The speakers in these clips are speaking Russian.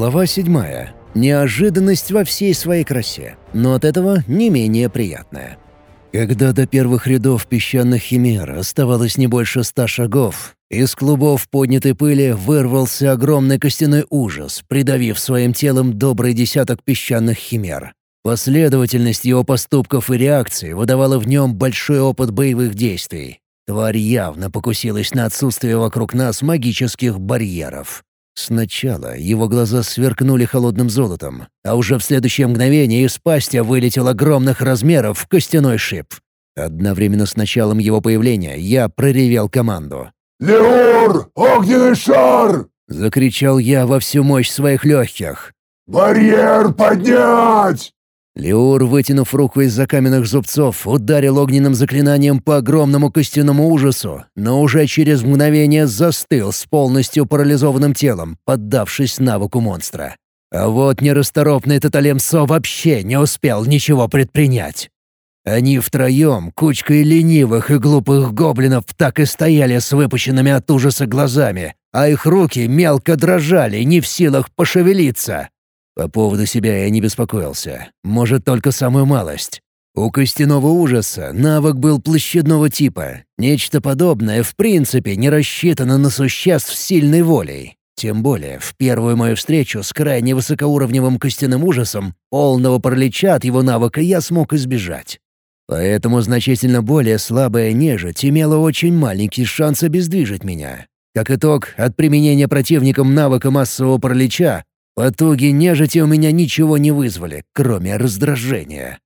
Глава седьмая. Неожиданность во всей своей красе, но от этого не менее приятная. Когда до первых рядов песчаных химер оставалось не больше ста шагов, из клубов поднятой пыли вырвался огромный костяной ужас, придавив своим телом добрый десяток песчаных химер. Последовательность его поступков и реакций выдавала в нем большой опыт боевых действий. Тварь явно покусилась на отсутствие вокруг нас магических барьеров. Сначала его глаза сверкнули холодным золотом, а уже в следующее мгновение из пасти вылетел огромных размеров костяной шип. Одновременно с началом его появления я проревел команду. «Леур! Огненный шар!» — закричал я во всю мощь своих легких. «Барьер поднять!» Леур, вытянув руку из-за каменных зубцов, ударил огненным заклинанием по огромному костяному ужасу, но уже через мгновение застыл с полностью парализованным телом, поддавшись навыку монстра. А вот нерасторопный Таталемсо вообще не успел ничего предпринять. Они втроем, кучкой ленивых и глупых гоблинов, так и стояли с выпущенными от ужаса глазами, а их руки мелко дрожали, не в силах пошевелиться. По поводу себя я не беспокоился. Может, только самую малость. У костяного ужаса навык был площадного типа. Нечто подобное в принципе не рассчитано на существ сильной волей. Тем более, в первую мою встречу с крайне высокоуровневым костяным ужасом полного паралича от его навыка я смог избежать. Поэтому значительно более слабая нежить имела очень маленький шанс обездвижить меня. Как итог, от применения противником навыка массового паралича Потуги нежити у меня ничего не вызвали, кроме раздражения.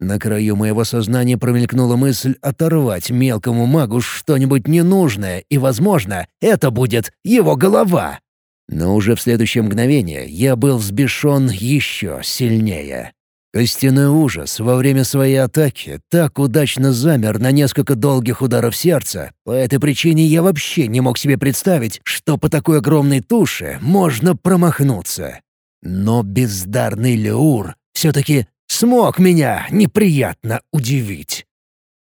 На краю моего сознания промелькнула мысль оторвать мелкому магу что-нибудь ненужное, и, возможно, это будет его голова. Но уже в следующее мгновение я был взбешен еще сильнее. Костяной ужас во время своей атаки так удачно замер на несколько долгих ударов сердца. По этой причине я вообще не мог себе представить, что по такой огромной туше можно промахнуться. Но бездарный Леур все-таки смог меня неприятно удивить.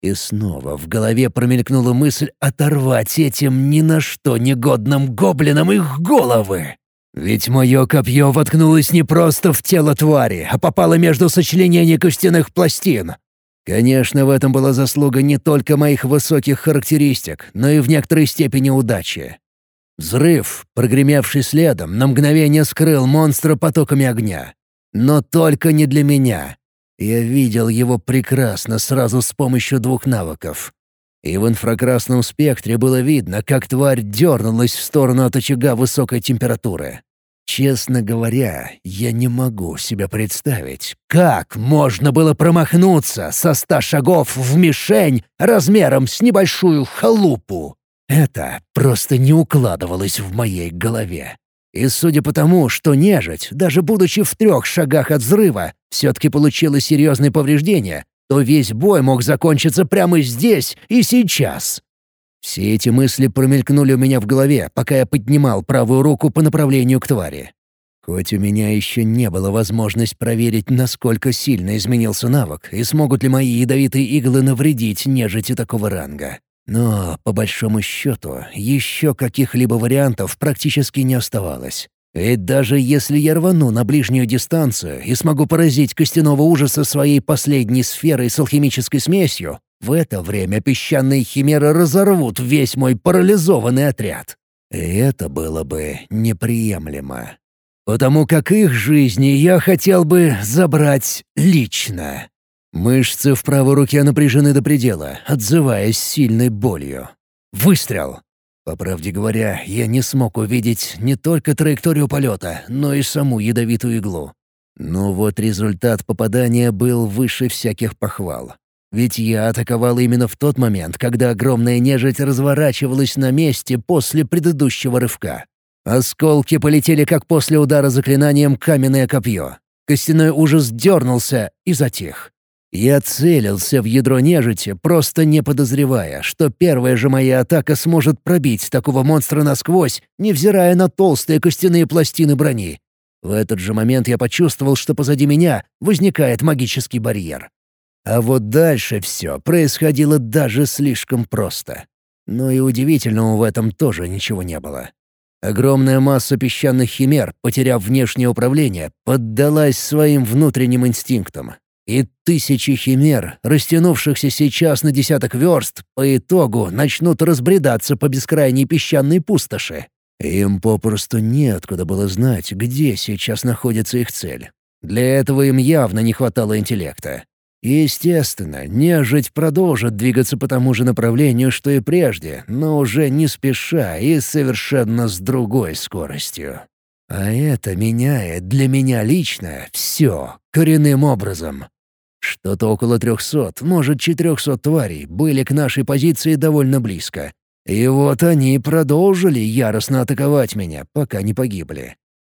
И снова в голове промелькнула мысль оторвать этим ни на что негодным гоблинам их головы. Ведь мое копье воткнулось не просто в тело твари, а попало между сочленений костяных пластин. Конечно, в этом была заслуга не только моих высоких характеристик, но и в некоторой степени удачи. Взрыв, прогремевший следом, на мгновение скрыл монстра потоками огня. Но только не для меня. Я видел его прекрасно сразу с помощью двух навыков. И в инфракрасном спектре было видно, как тварь дернулась в сторону от очага высокой температуры. Честно говоря, я не могу себе представить, как можно было промахнуться со ста шагов в мишень размером с небольшую халупу. Это просто не укладывалось в моей голове. И судя по тому, что нежить, даже будучи в трех шагах от взрыва, все-таки получила серьезные повреждения, то весь бой мог закончиться прямо здесь и сейчас. Все эти мысли промелькнули у меня в голове, пока я поднимал правую руку по направлению к твари. Хоть у меня еще не было возможности проверить, насколько сильно изменился навык и смогут ли мои ядовитые иглы навредить нежити такого ранга. Но, по большому счету, еще каких-либо вариантов практически не оставалось. Ведь даже если я рвану на ближнюю дистанцию и смогу поразить костяного ужаса своей последней сферой с алхимической смесью, в это время песчаные химеры разорвут весь мой парализованный отряд. И это было бы неприемлемо. Потому как их жизни я хотел бы забрать лично. Мышцы в правой руке напряжены до предела, отзываясь сильной болью. Выстрел! По правде говоря, я не смог увидеть не только траекторию полета, но и саму ядовитую иглу. Но вот результат попадания был выше всяких похвал. Ведь я атаковал именно в тот момент, когда огромная нежить разворачивалась на месте после предыдущего рывка. Осколки полетели, как после удара заклинанием каменное копье. Костяной ужас дернулся и затих. Я целился в ядро нежити, просто не подозревая, что первая же моя атака сможет пробить такого монстра насквозь, невзирая на толстые костяные пластины брони. В этот же момент я почувствовал, что позади меня возникает магический барьер. А вот дальше все происходило даже слишком просто. Но и удивительного в этом тоже ничего не было. Огромная масса песчаных химер, потеряв внешнее управление, поддалась своим внутренним инстинктам. И тысячи химер, растянувшихся сейчас на десяток верст, по итогу начнут разбредаться по бескрайней песчаной пустоши. Им попросту неоткуда было знать, где сейчас находится их цель. Для этого им явно не хватало интеллекта. Естественно, нежить продолжит двигаться по тому же направлению, что и прежде, но уже не спеша и совершенно с другой скоростью. А это меняет для меня лично все коренным образом. Что-то около трехсот, может, четырехсот тварей были к нашей позиции довольно близко. И вот они продолжили яростно атаковать меня, пока не погибли.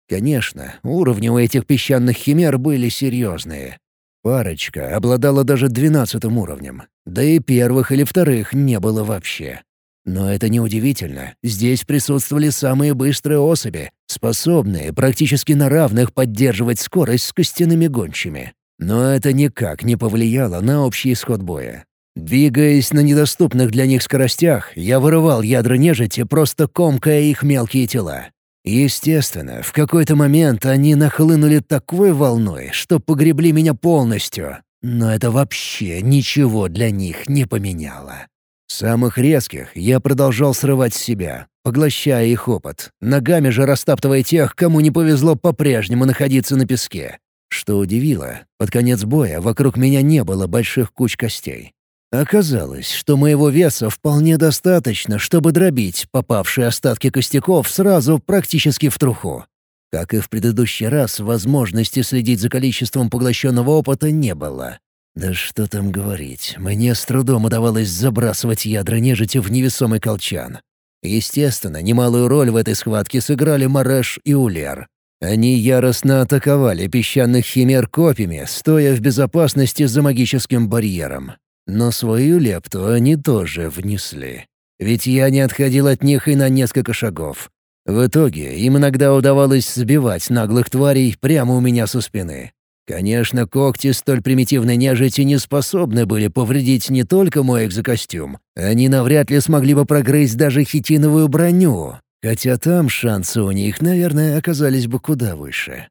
Конечно, уровни у этих песчаных химер были серьезные. Парочка обладала даже двенадцатым уровнем, да и первых или вторых не было вообще. Но это неудивительно, здесь присутствовали самые быстрые особи, способные практически на равных поддерживать скорость с костяными гончими. Но это никак не повлияло на общий исход боя. Двигаясь на недоступных для них скоростях, я вырывал ядра нежити, просто комкая их мелкие тела. Естественно, в какой-то момент они нахлынули такой волной, что погребли меня полностью. Но это вообще ничего для них не поменяло. Самых резких я продолжал срывать себя, поглощая их опыт, ногами же растаптывая тех, кому не повезло по-прежнему находиться на песке. Что удивило, под конец боя вокруг меня не было больших куч костей. Оказалось, что моего веса вполне достаточно, чтобы дробить попавшие остатки костяков сразу практически в труху. Как и в предыдущий раз, возможности следить за количеством поглощенного опыта не было. Да что там говорить, мне с трудом удавалось забрасывать ядра нежити в невесомый колчан. Естественно, немалую роль в этой схватке сыграли Мареш и Улер. Они яростно атаковали песчаных химер копьями, стоя в безопасности за магическим барьером. Но свою лепту они тоже внесли. Ведь я не отходил от них и на несколько шагов. В итоге им иногда удавалось сбивать наглых тварей прямо у меня со спины. Конечно, когти столь примитивной нежити не способны были повредить не только мой экзокостюм. Они навряд ли смогли бы прогрызть даже хитиновую броню, хотя там шансы у них, наверное, оказались бы куда выше.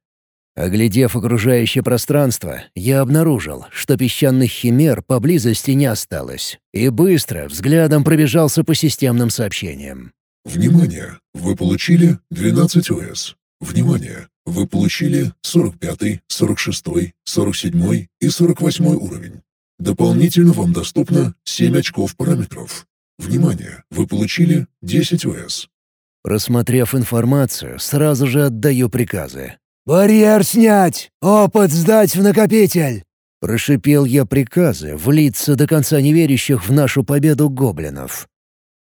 Оглядев окружающее пространство, я обнаружил, что песчаных химер поблизости не осталось, и быстро взглядом пробежался по системным сообщениям. Внимание! Вы получили 12 ОС. Внимание! Вы получили 45, 46, 47 и 48 уровень. Дополнительно вам доступно 7 очков параметров. Внимание! Вы получили 10 ОС. Просмотрев информацию, сразу же отдаю приказы. «Барьер снять! Опыт сдать в накопитель!» Прошипел я приказы влиться до конца неверящих в нашу победу гоблинов.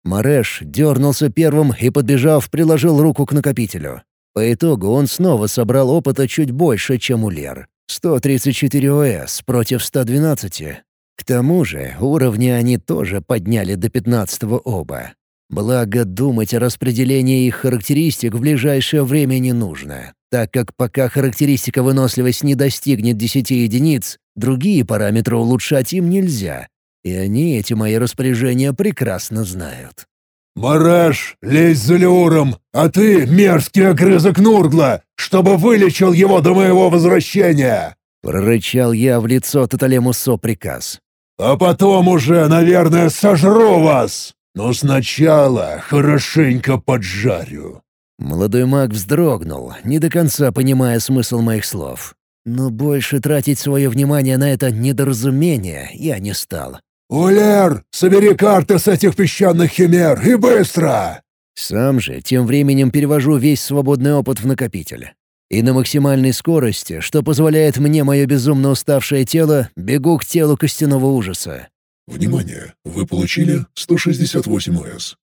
Мареш дернулся первым и, подбежав, приложил руку к накопителю. По итогу он снова собрал опыта чуть больше, чем у Лер. 134 ОС против 112. К тому же уровни они тоже подняли до 15 оба. Благо, думать о распределении их характеристик в ближайшее время не нужно так как пока характеристика выносливость не достигнет 10 единиц, другие параметры улучшать им нельзя. И они эти мои распоряжения прекрасно знают. «Мараш, лезь за Леуром, а ты, мерзкий огрызок Нургла, чтобы вылечил его до моего возвращения!» Прорычал я в лицо Таталемусо приказ. «А потом уже, наверное, сожру вас! Но сначала хорошенько поджарю!» Молодой маг вздрогнул, не до конца понимая смысл моих слов. Но больше тратить свое внимание на это недоразумение я не стал. «Улер, собери карты с этих песчаных химер и быстро!» Сам же тем временем перевожу весь свободный опыт в накопитель. И на максимальной скорости, что позволяет мне мое безумно уставшее тело, бегу к телу костяного ужаса. Внимание! Вы получили 168 ОС.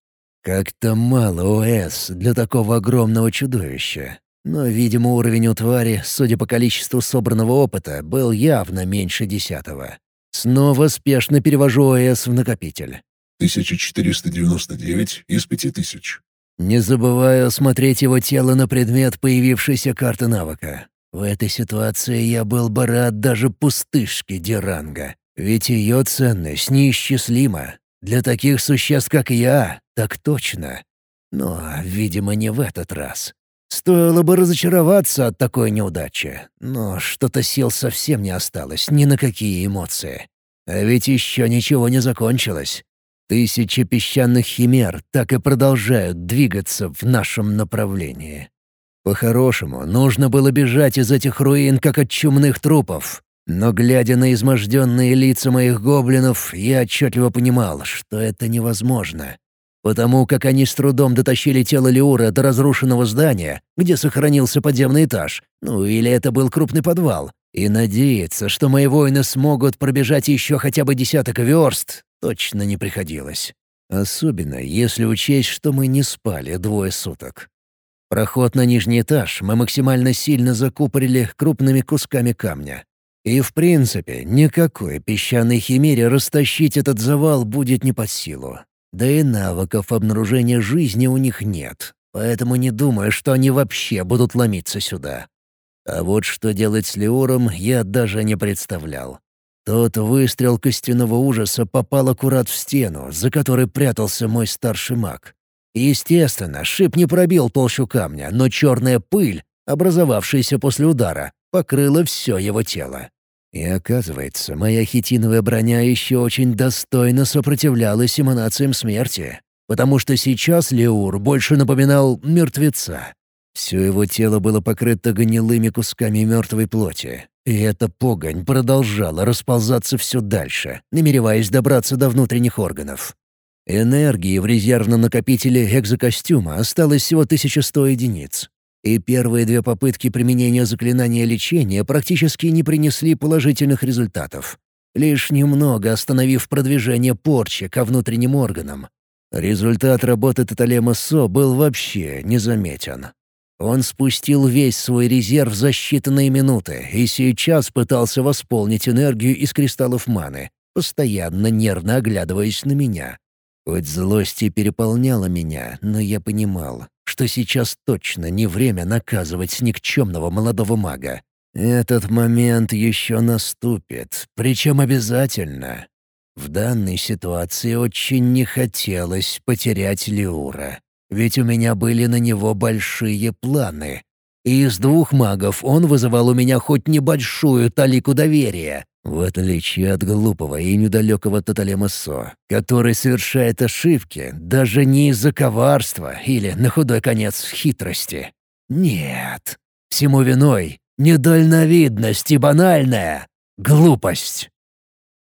Как-то мало ОС для такого огромного чудовища. Но, видимо, уровень у твари, судя по количеству собранного опыта, был явно меньше десятого. Снова спешно перевожу ОС в накопитель. 1499 из 5000. Не забываю осмотреть его тело на предмет появившейся карты навыка. В этой ситуации я был бы рад даже пустышке Диранга, ведь ее ценность неисчислима. Для таких существ, как я, так точно. Но, видимо, не в этот раз. Стоило бы разочароваться от такой неудачи, но что-то сил совсем не осталось, ни на какие эмоции. А ведь еще ничего не закончилось. Тысячи песчаных химер так и продолжают двигаться в нашем направлении. По-хорошему, нужно было бежать из этих руин, как от чумных трупов. Но, глядя на изможденные лица моих гоблинов, я отчетливо понимал, что это невозможно. Потому как они с трудом дотащили тело Леура до разрушенного здания, где сохранился подземный этаж, ну или это был крупный подвал, и надеяться, что мои воины смогут пробежать еще хотя бы десяток верст, точно не приходилось. Особенно, если учесть, что мы не спали двое суток. Проход на нижний этаж мы максимально сильно закупорили крупными кусками камня. И, в принципе, никакой песчаной химере растащить этот завал будет не под силу. Да и навыков обнаружения жизни у них нет, поэтому не думаю, что они вообще будут ломиться сюда. А вот что делать с Леором, я даже не представлял. Тот выстрел костяного ужаса попал аккурат в стену, за которой прятался мой старший маг. Естественно, шип не пробил толщу камня, но черная пыль, образовавшаяся после удара, покрыла все его тело. И оказывается, моя хитиновая броня еще очень достойно сопротивлялась эманациям смерти, потому что сейчас Леур больше напоминал мертвеца. Все его тело было покрыто гнилыми кусками мертвой плоти, и эта погонь продолжала расползаться все дальше, намереваясь добраться до внутренних органов. Энергии в резервном накопителе экзокостюма осталось всего 1100 единиц, и первые две попытки применения заклинания лечения практически не принесли положительных результатов, лишь немного остановив продвижение порчи ко внутренним органам. Результат работы Таталема Со был вообще незаметен. Он спустил весь свой резерв за считанные минуты и сейчас пытался восполнить энергию из кристаллов маны, постоянно нервно оглядываясь на меня. Хоть злость и переполняла меня, но я понимал, что сейчас точно не время наказывать никчемного молодого мага. Этот момент еще наступит, причем обязательно. В данной ситуации очень не хотелось потерять Леура, ведь у меня были на него большие планы. Из двух магов он вызывал у меня хоть небольшую талику доверия, в отличие от глупого и недалекого Таталема Со, который совершает ошибки даже не из-за коварства или, на худой конец, хитрости. Нет. Всему виной недальновидность и банальная глупость.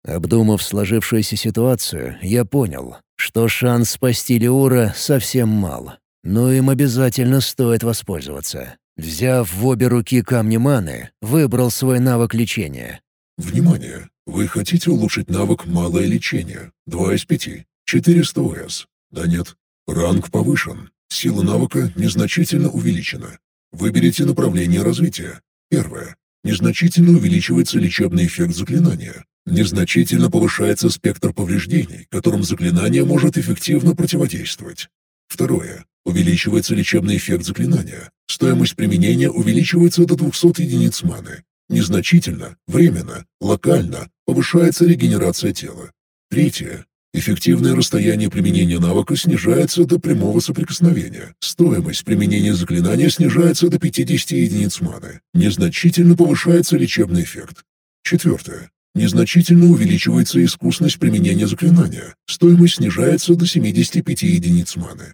Обдумав сложившуюся ситуацию, я понял, что шанс спасти Леура совсем мал, но им обязательно стоит воспользоваться. Взяв в обе руки камни маны, выбрал свой навык лечения Внимание! Вы хотите улучшить навык «Малое лечение» 2 из 5, 400 ОС? Да нет. Ранг повышен. Сила навыка незначительно увеличена. Выберите направление развития. Первое. Незначительно увеличивается лечебный эффект заклинания. Незначительно повышается спектр повреждений, которым заклинание может эффективно противодействовать. Второе. Увеличивается лечебный эффект заклинания. Стоимость применения увеличивается до 200 единиц маны. Незначительно, временно, локально повышается регенерация тела. Третье. Эффективное расстояние применения навыка снижается до прямого соприкосновения. Стоимость применения заклинания снижается до 50 единиц маны. Незначительно повышается лечебный эффект. Четвертое. Незначительно увеличивается искусность применения заклинания. Стоимость снижается до 75 единиц маны.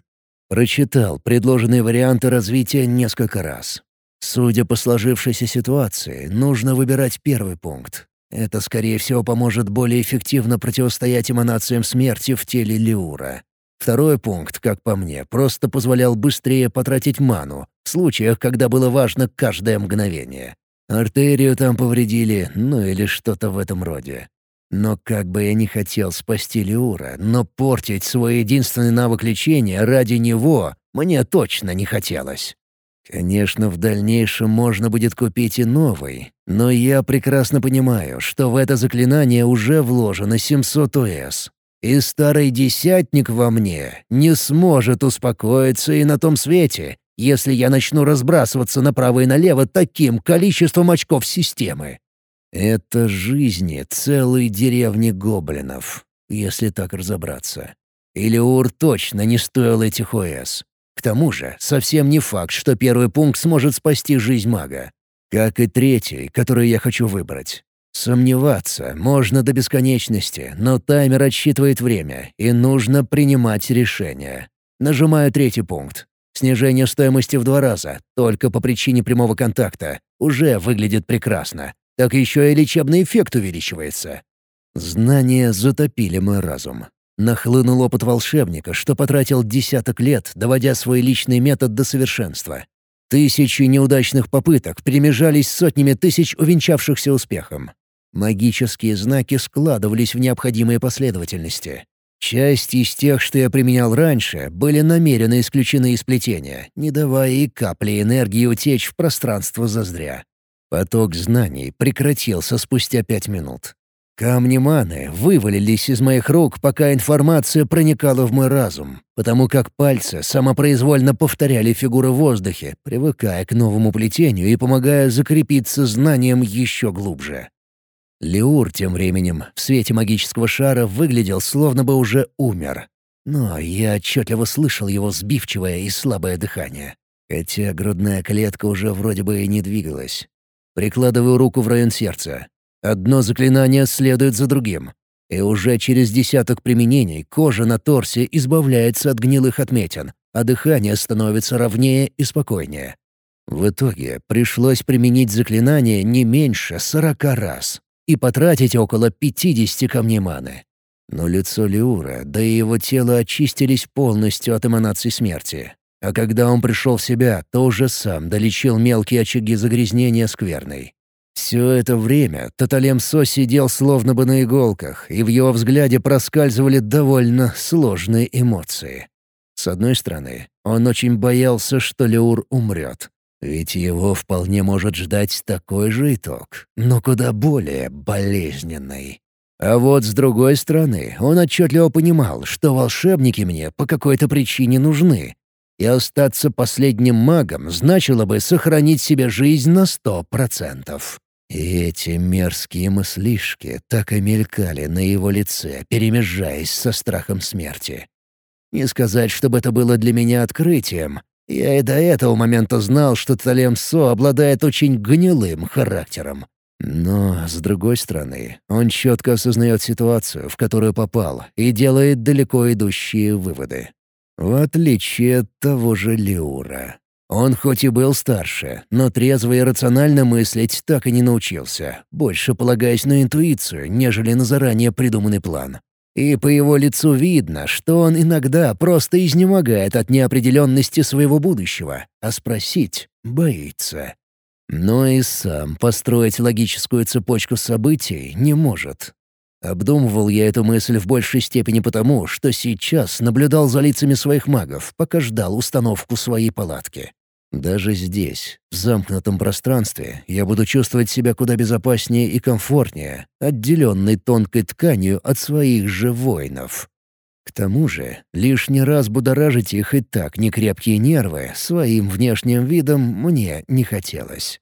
Прочитал предложенные варианты развития несколько раз. Судя по сложившейся ситуации, нужно выбирать первый пункт. Это, скорее всего, поможет более эффективно противостоять эманациям смерти в теле Леура. Второй пункт, как по мне, просто позволял быстрее потратить ману, в случаях, когда было важно каждое мгновение. Артерию там повредили, ну или что-то в этом роде. Но как бы я ни хотел спасти Леура, но портить свой единственный навык лечения ради него мне точно не хотелось. Конечно, в дальнейшем можно будет купить и новый, но я прекрасно понимаю, что в это заклинание уже вложено 700 ОС. И старый десятник во мне не сможет успокоиться и на том свете, если я начну разбрасываться направо и налево таким количеством очков системы. Это жизни целой деревни гоблинов, если так разобраться. Илиур точно не стоил этих ОС. К тому же, совсем не факт, что первый пункт сможет спасти жизнь мага. Как и третий, который я хочу выбрать. Сомневаться можно до бесконечности, но таймер отсчитывает время, и нужно принимать решение. Нажимаю третий пункт. Снижение стоимости в два раза, только по причине прямого контакта, уже выглядит прекрасно. Так еще и лечебный эффект увеличивается. Знания затопили мой разум. Нахлынул опыт волшебника, что потратил десяток лет, доводя свой личный метод до совершенства. Тысячи неудачных попыток перемежались сотнями тысяч увенчавшихся успехом. Магические знаки складывались в необходимые последовательности. Часть из тех, что я применял раньше, были намеренно исключены из плетения, не давая и капли энергии утечь в пространство зазря. Поток знаний прекратился спустя пять минут. Камни маны вывалились из моих рук, пока информация проникала в мой разум, потому как пальцы самопроизвольно повторяли фигуры в воздухе, привыкая к новому плетению и помогая закрепиться знанием еще глубже. Леур тем временем в свете магического шара выглядел, словно бы уже умер. Но я отчетливо слышал его сбивчивое и слабое дыхание. Хотя грудная клетка уже вроде бы и не двигалась. Прикладываю руку в район сердца. Одно заклинание следует за другим. И уже через десяток применений кожа на торсе избавляется от гнилых отметин, а дыхание становится ровнее и спокойнее. В итоге пришлось применить заклинание не меньше сорока раз и потратить около пятидесяти камней маны. Но лицо Леура, да и его тело очистились полностью от эманаций смерти. А когда он пришел в себя, то уже сам долечил мелкие очаги загрязнения скверной. Все это время Таталем Со сидел словно бы на иголках, и в его взгляде проскальзывали довольно сложные эмоции. С одной стороны, он очень боялся, что Леур умрет. Ведь его вполне может ждать такой же итог, но куда более болезненный. А вот с другой стороны, он отчетливо понимал, что волшебники мне по какой-то причине нужны, и остаться последним магом значило бы сохранить себе жизнь на сто процентов. И эти мерзкие мыслишки так и мелькали на его лице, перемежаясь со страхом смерти. Не сказать, чтобы это было для меня открытием. Я и до этого момента знал, что Талем Со обладает очень гнилым характером. Но, с другой стороны, он четко осознает ситуацию, в которую попал, и делает далеко идущие выводы. В отличие от того же Леура. Он хоть и был старше, но трезво и рационально мыслить так и не научился, больше полагаясь на интуицию, нежели на заранее придуманный план. И по его лицу видно, что он иногда просто изнемогает от неопределенности своего будущего, а спросить боится. Но и сам построить логическую цепочку событий не может. Обдумывал я эту мысль в большей степени потому, что сейчас наблюдал за лицами своих магов, пока ждал установку своей палатки. Даже здесь, в замкнутом пространстве, я буду чувствовать себя куда безопаснее и комфортнее, отделенный тонкой тканью от своих же воинов. К тому же, лишний раз будоражить их и так некрепкие нервы своим внешним видом мне не хотелось.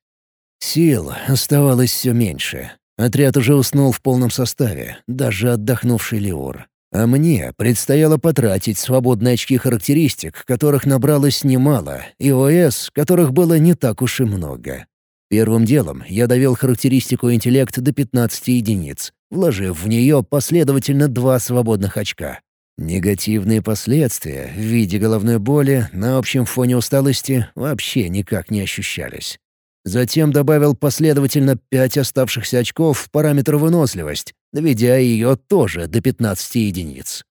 Сил оставалось все меньше, Отряд уже уснул в полном составе, даже отдохнувший Леор. А мне предстояло потратить свободные очки характеристик, которых набралось немало, и ОС, которых было не так уж и много. Первым делом я довел характеристику интеллект до 15 единиц, вложив в нее последовательно два свободных очка. Негативные последствия в виде головной боли на общем фоне усталости вообще никак не ощущались. Затем добавил последовательно пять оставшихся очков в параметр выносливость, доведя ее тоже до 15 единиц.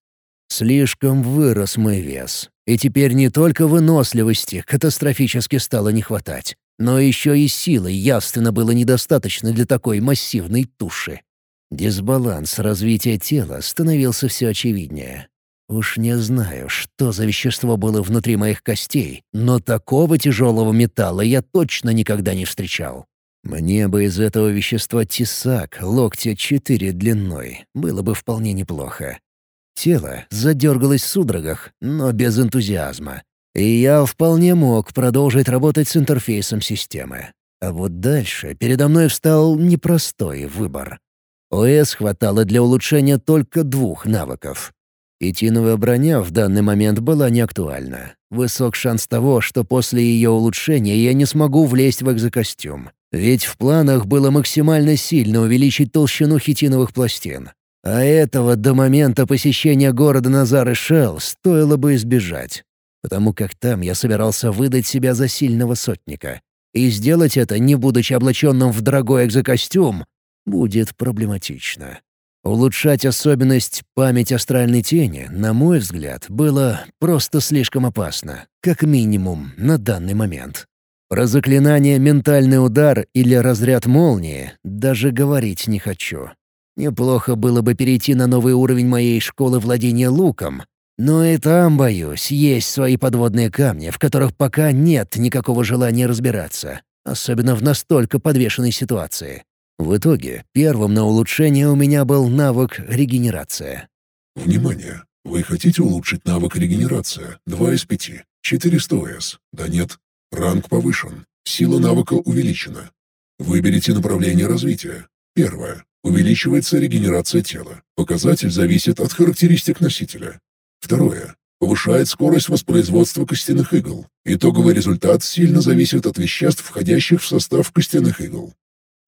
Слишком вырос мой вес, и теперь не только выносливости катастрофически стало не хватать, но еще и силы явственно было недостаточно для такой массивной туши. Дисбаланс развития тела становился все очевиднее. Уж не знаю, что за вещество было внутри моих костей, но такого тяжелого металла я точно никогда не встречал. Мне бы из этого вещества тесак, локтя четыре длиной, было бы вполне неплохо. Тело задергалось в судорогах, но без энтузиазма. И я вполне мог продолжить работать с интерфейсом системы. А вот дальше передо мной встал непростой выбор. ОС хватало для улучшения только двух навыков Этиновая броня в данный момент была не актуальна. Высок шанс того, что после ее улучшения я не смогу влезть в экзокостюм. Ведь в планах было максимально сильно увеличить толщину хитиновых пластин. А этого до момента посещения города Назар и Шелл стоило бы избежать. Потому как там я собирался выдать себя за сильного сотника. И сделать это, не будучи облаченным в дорогой экзокостюм, будет проблематично. Улучшать особенность память астральной тени, на мой взгляд, было просто слишком опасно, как минимум на данный момент. Про заклинание «Ментальный удар» или «Разряд молнии» даже говорить не хочу. Неплохо было бы перейти на новый уровень моей школы владения луком, но и там, боюсь, есть свои подводные камни, в которых пока нет никакого желания разбираться, особенно в настолько подвешенной ситуации. В итоге, первым на улучшение у меня был навык регенерация. Внимание! Вы хотите улучшить навык регенерация? 2 из 5. 400 ОС. Да нет. Ранг повышен. Сила навыка увеличена. Выберите направление развития. Первое. Увеличивается регенерация тела. Показатель зависит от характеристик носителя. Второе. Повышает скорость воспроизводства костяных игл. Итоговый результат сильно зависит от веществ, входящих в состав костяных игл.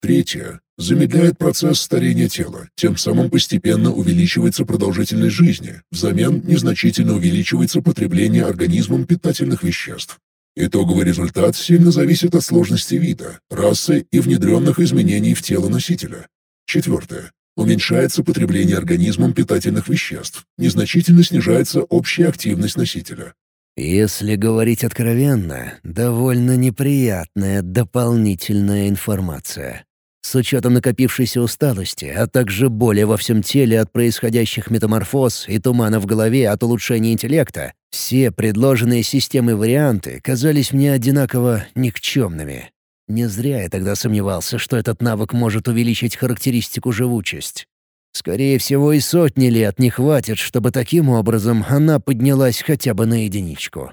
Третье. Замедляет процесс старения тела, тем самым постепенно увеличивается продолжительность жизни, взамен незначительно увеличивается потребление организмом питательных веществ. Итоговый результат сильно зависит от сложности вида, расы и внедренных изменений в тело носителя. Четвертое. Уменьшается потребление организмом питательных веществ, незначительно снижается общая активность носителя. Если говорить откровенно, довольно неприятная дополнительная информация. С учетом накопившейся усталости, а также боли во всем теле от происходящих метаморфоз и тумана в голове от улучшения интеллекта, все предложенные системой варианты казались мне одинаково никчемными. Не зря я тогда сомневался, что этот навык может увеличить характеристику живучесть. Скорее всего, и сотни лет не хватит, чтобы таким образом она поднялась хотя бы на единичку.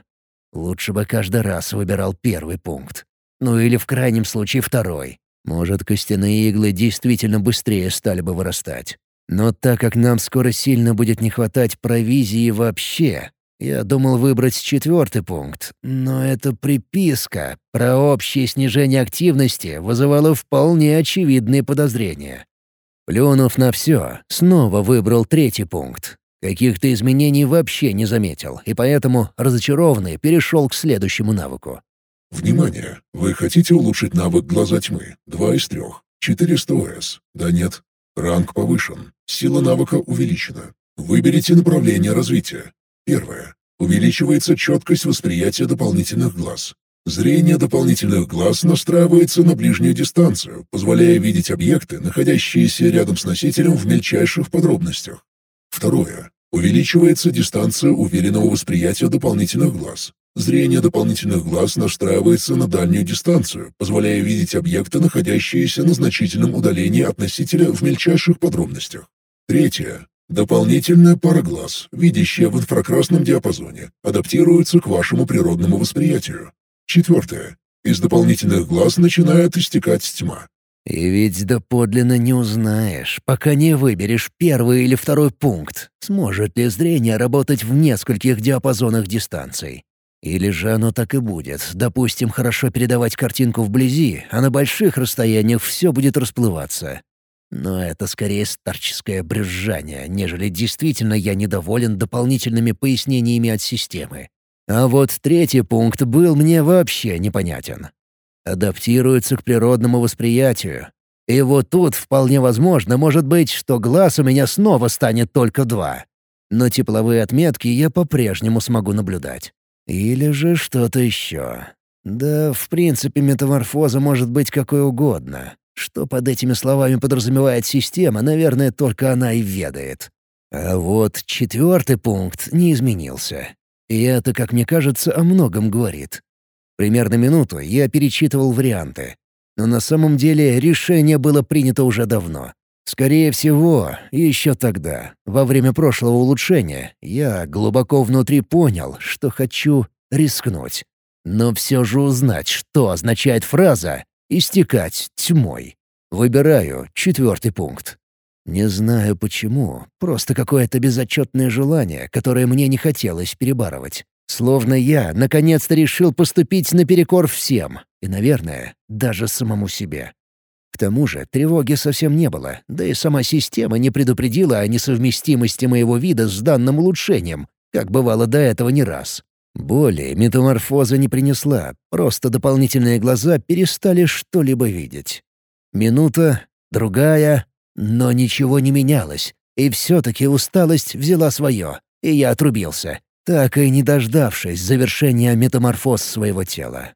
Лучше бы каждый раз выбирал первый пункт. Ну или в крайнем случае второй. Может, костяные иглы действительно быстрее стали бы вырастать. Но так как нам скоро сильно будет не хватать провизии вообще, я думал выбрать четвертый пункт, но эта приписка про общее снижение активности вызывала вполне очевидные подозрения. Плюнув на все, снова выбрал третий пункт. Каких-то изменений вообще не заметил, и поэтому, разочарованный, перешел к следующему навыку. Внимание! Вы хотите улучшить навык «Глаза тьмы» 2 из 3. 400 ОС. Да нет. Ранг повышен. Сила навыка увеличена. Выберите направление развития. Первое. Увеличивается четкость восприятия дополнительных глаз. Зрение дополнительных глаз настраивается на ближнюю дистанцию, позволяя видеть объекты, находящиеся рядом с носителем в мельчайших подробностях. Второе. Увеличивается дистанция уверенного восприятия дополнительных глаз. Зрение дополнительных глаз настраивается на дальнюю дистанцию, позволяя видеть объекты, находящиеся на значительном удалении от носителя в мельчайших подробностях. Третье. Дополнительная пара глаз, видящая в инфракрасном диапазоне, адаптируется к вашему природному восприятию. Четвертое. Из дополнительных глаз начинает истекать тьма. И ведь доподлинно не узнаешь, пока не выберешь первый или второй пункт, сможет ли зрение работать в нескольких диапазонах дистанций. Или же оно так и будет, допустим, хорошо передавать картинку вблизи, а на больших расстояниях все будет расплываться. Но это скорее старческое брюзжание, нежели действительно я недоволен дополнительными пояснениями от системы. А вот третий пункт был мне вообще непонятен. Адаптируется к природному восприятию. И вот тут вполне возможно может быть, что глаз у меня снова станет только два. Но тепловые отметки я по-прежнему смогу наблюдать. Или же что-то еще. Да, в принципе, метаморфоза может быть какой угодно. Что под этими словами подразумевает система, наверное, только она и ведает. А вот четвертый пункт не изменился. И это, как мне кажется, о многом говорит. Примерно минуту я перечитывал варианты. Но на самом деле решение было принято уже давно. Скорее всего, еще тогда, во время прошлого улучшения, я глубоко внутри понял, что хочу рискнуть. Но все же узнать, что означает фраза «истекать тьмой». Выбираю четвертый пункт. Не знаю почему, просто какое-то безотчетное желание, которое мне не хотелось перебарывать. Словно я наконец-то решил поступить наперекор всем, и, наверное, даже самому себе. Тому же тревоги совсем не было, да и сама система не предупредила о несовместимости моего вида с данным улучшением, как бывало до этого не раз. Боли метаморфоза не принесла, просто дополнительные глаза перестали что-либо видеть. Минута, другая, но ничего не менялось, и все-таки усталость взяла свое, и я отрубился, так и не дождавшись завершения метаморфоз своего тела.